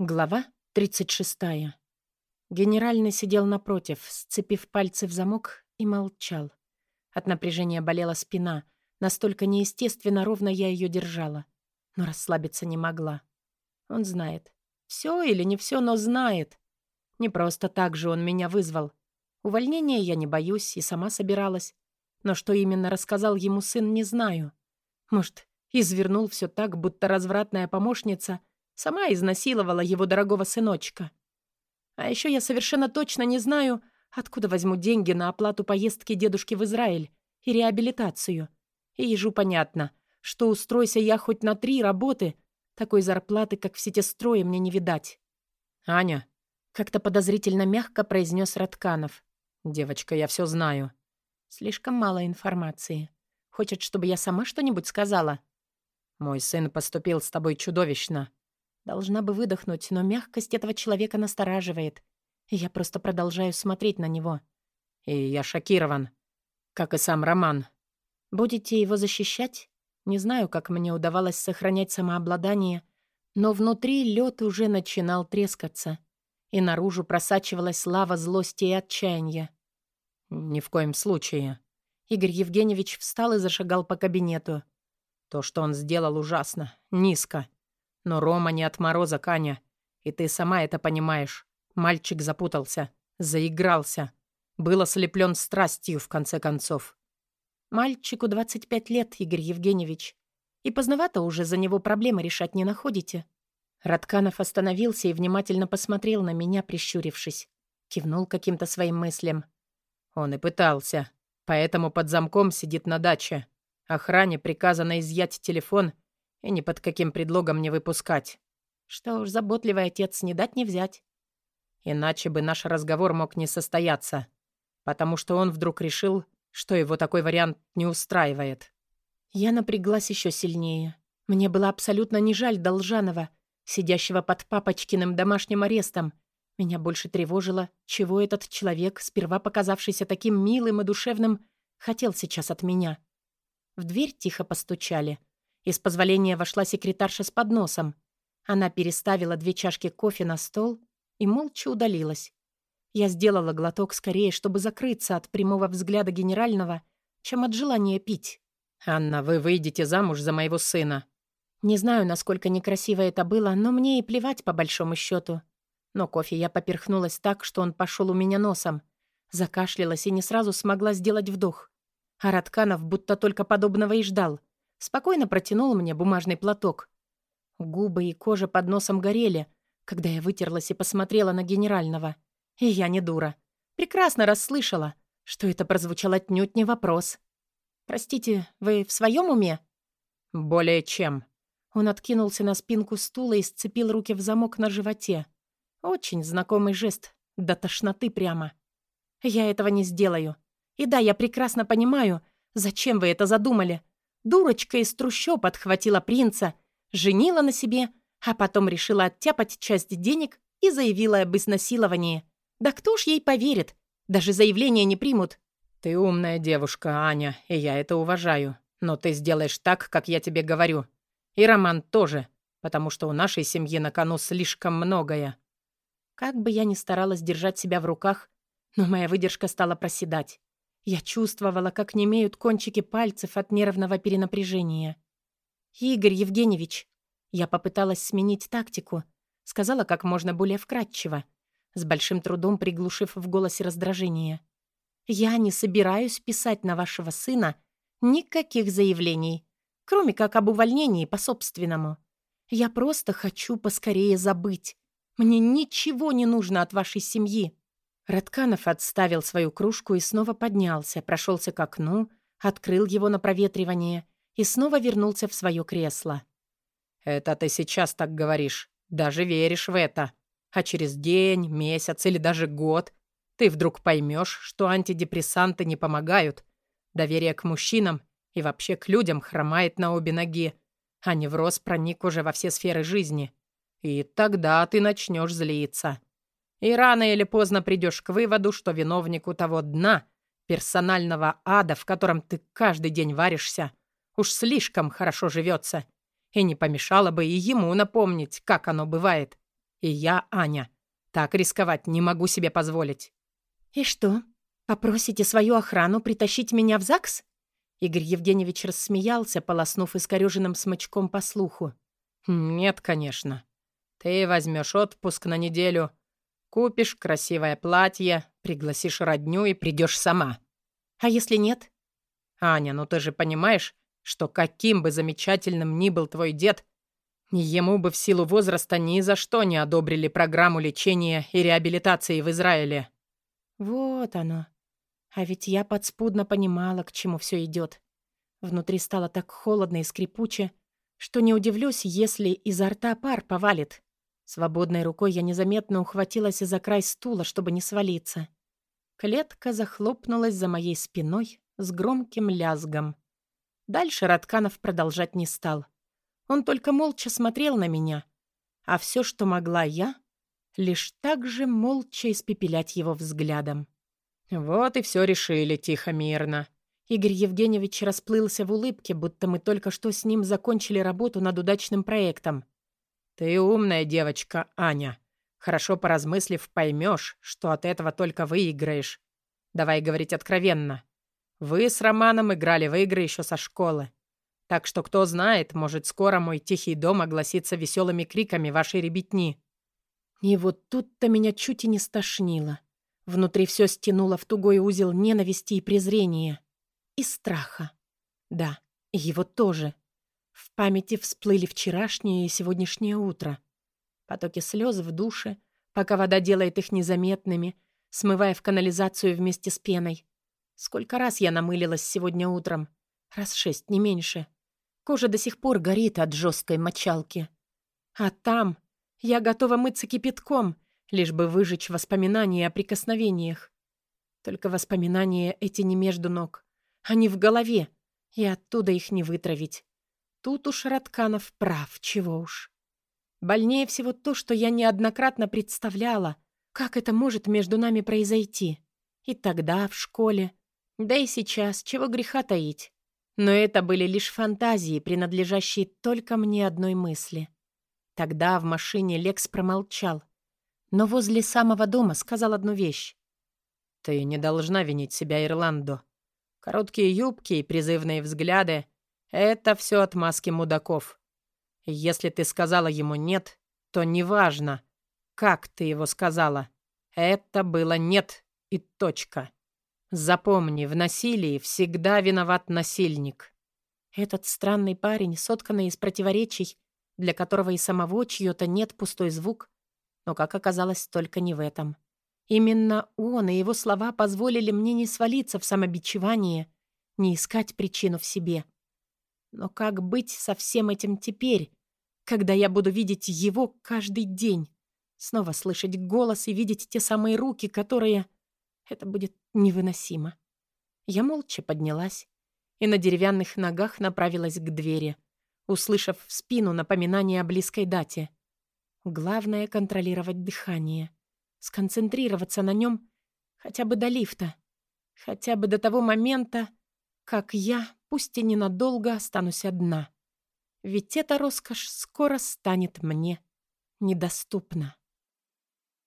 Глава 36. Генеральный сидел напротив, сцепив пальцы в замок и молчал. От напряжения болела спина. Настолько неестественно ровно я ее держала. Но расслабиться не могла. Он знает. Все или не все, но знает. Не просто так же он меня вызвал. Увольнения я не боюсь и сама собиралась. Но что именно рассказал ему сын, не знаю. Может, извернул все так, будто развратная помощница — Сама изнасиловала его дорогого сыночка. А еще я совершенно точно не знаю, откуда возьму деньги на оплату поездки дедушки в Израиль и реабилитацию. И ежу понятно, что устройся я хоть на три работы, такой зарплаты, как в сетестрое, мне не видать. «Аня», — как-то подозрительно мягко произнес Ратканов. «Девочка, я все знаю». Слишком мало информации. Хочет, чтобы я сама что-нибудь сказала? «Мой сын поступил с тобой чудовищно. Должна бы выдохнуть, но мягкость этого человека настораживает. Я просто продолжаю смотреть на него. И я шокирован. Как и сам Роман. Будете его защищать? Не знаю, как мне удавалось сохранять самообладание, но внутри лед уже начинал трескаться, и наружу просачивалась лава злости и отчаяния. «Ни в коем случае». Игорь Евгеньевич встал и зашагал по кабинету. «То, что он сделал, ужасно. Низко. Но Рома не отморозок, Аня. И ты сама это понимаешь. Мальчик запутался, заигрался. Был ослеплен страстью, в конце концов. Мальчику 25 лет, Игорь Евгеньевич. И поздновато уже за него проблемы решать не находите. Радканов остановился и внимательно посмотрел на меня, прищурившись. Кивнул каким-то своим мыслям. Он и пытался. Поэтому под замком сидит на даче. Охране приказано изъять телефон — и ни под каким предлогом не выпускать. Что уж, заботливый отец, не дать не взять. Иначе бы наш разговор мог не состояться, потому что он вдруг решил, что его такой вариант не устраивает. Я напряглась еще сильнее. Мне было абсолютно не жаль Должанова, сидящего под папочкиным домашним арестом. Меня больше тревожило, чего этот человек, сперва показавшийся таким милым и душевным, хотел сейчас от меня. В дверь тихо постучали. Из позволения вошла секретарша с подносом. Она переставила две чашки кофе на стол и молча удалилась. Я сделала глоток скорее, чтобы закрыться от прямого взгляда генерального, чем от желания пить. «Анна, вы выйдете замуж за моего сына». Не знаю, насколько некрасиво это было, но мне и плевать по большому счету. Но кофе я поперхнулась так, что он пошел у меня носом. Закашлялась и не сразу смогла сделать вдох. А Ратканов будто только подобного и ждал. Спокойно протянул мне бумажный платок. Губы и кожа под носом горели, когда я вытерлась и посмотрела на генерального. И я не дура. Прекрасно расслышала, что это прозвучал отнюдь не вопрос. «Простите, вы в своем уме?» «Более чем». Он откинулся на спинку стула и сцепил руки в замок на животе. Очень знакомый жест, до тошноты прямо. «Я этого не сделаю. И да, я прекрасно понимаю, зачем вы это задумали. Дурочка из трущоб отхватила принца, женила на себе, а потом решила оттяпать часть денег и заявила об изнасиловании. Да кто ж ей поверит? Даже заявление не примут. «Ты умная девушка, Аня, и я это уважаю. Но ты сделаешь так, как я тебе говорю. И Роман тоже, потому что у нашей семьи на кону слишком многое». Как бы я ни старалась держать себя в руках, но моя выдержка стала проседать. Я чувствовала, как немеют кончики пальцев от нервного перенапряжения. «Игорь Евгеньевич!» Я попыталась сменить тактику. Сказала как можно более вкратчиво, с большим трудом приглушив в голосе раздражение. «Я не собираюсь писать на вашего сына никаких заявлений, кроме как об увольнении по собственному. Я просто хочу поскорее забыть. Мне ничего не нужно от вашей семьи. Радканов отставил свою кружку и снова поднялся, прошелся к окну, открыл его на проветривание и снова вернулся в свое кресло. «Это ты сейчас так говоришь, даже веришь в это. А через день, месяц или даже год ты вдруг поймешь, что антидепрессанты не помогают. Доверие к мужчинам и вообще к людям хромает на обе ноги, а невроз проник уже во все сферы жизни. И тогда ты начнешь злиться». И рано или поздно придешь к выводу, что виновнику того дна, персонального ада, в котором ты каждый день варишься, уж слишком хорошо живется. И не помешало бы и ему напомнить, как оно бывает. И я, Аня, так рисковать не могу себе позволить». «И что, попросите свою охрану притащить меня в ЗАГС?» Игорь Евгеньевич рассмеялся, полоснув искорёженным смычком по слуху. «Нет, конечно. Ты возьмешь отпуск на неделю, купишь красивое платье, пригласишь родню и придешь сама». «А если нет?» «Аня, ну ты же понимаешь, что каким бы замечательным ни был твой дед, ему бы в силу возраста ни за что не одобрили программу лечения и реабилитации в Израиле». «Вот оно. А ведь я подспудно понимала, к чему все идет. Внутри стало так холодно и скрипуче, что не удивлюсь, если изо рта пар повалит. Свободной рукой я незаметно ухватилась за край стула, чтобы не свалиться. Клетка захлопнулась за моей спиной с громким лязгом. Дальше Ратканов продолжать не стал. Он только молча смотрел на меня, а все, что могла я, лишь так же молча испепелять его взглядом. «Вот и все решили тихо-мирно». Игорь Евгеньевич расплылся в улыбке, будто мы только что с ним закончили работу над удачным проектом. «Ты умная девочка, Аня. Хорошо поразмыслив, поймешь, что от этого только выиграешь. Давай говорить откровенно. Вы с Романом играли в игры еще со школы. Так что, кто знает, может, скоро мой тихий дом огласится веселыми криками вашей ребятни». И вот тут-то меня чуть и не стошнило. Внутри все стянуло в тугой узел ненависти и презрения. И страха. Да, его тоже. В памяти всплыли вчерашнее и сегодняшнее утро. Потоки слез в душе, пока вода делает их незаметными, смывая в канализацию вместе с пеной. Сколько раз я намылилась сегодня утром? Раз шесть, не меньше. Кожа до сих пор горит от жесткой мочалки. А там я готова мыться кипятком, лишь бы выжечь воспоминания о прикосновениях. Только воспоминания эти не между ног. Они в голове, и оттуда их не вытравить. Тут уж Ратканов прав, чего уж. Больнее всего то, что я неоднократно представляла, как это может между нами произойти. И тогда, в школе, да и сейчас, чего греха таить. Но это были лишь фантазии, принадлежащие только мне одной мысли. Тогда в машине Лекс промолчал, но возле самого дома сказал одну вещь. «Ты не должна винить себя, Ирландо. Короткие юбки и призывные взгляды это все отмазки мудаков. Если ты сказала ему «нет», то неважно, как ты его сказала. Это было «нет» и точка. Запомни, в насилии всегда виноват насильник. Этот странный парень, сотканный из противоречий, для которого и самого чьё-то нет пустой звук, но, как оказалось, только не в этом. Именно он и его слова позволили мне не свалиться в самобичевание, не искать причину в себе — но как быть со всем этим теперь, когда я буду видеть его каждый день? Снова слышать голос и видеть те самые руки, которые... Это будет невыносимо. Я молча поднялась и на деревянных ногах направилась к двери, услышав в спину напоминание о близкой дате. Главное — контролировать дыхание, сконцентрироваться на нем хотя бы до лифта, хотя бы до того момента, как я пусть и ненадолго останусь одна. Ведь эта роскошь скоро станет мне недоступна.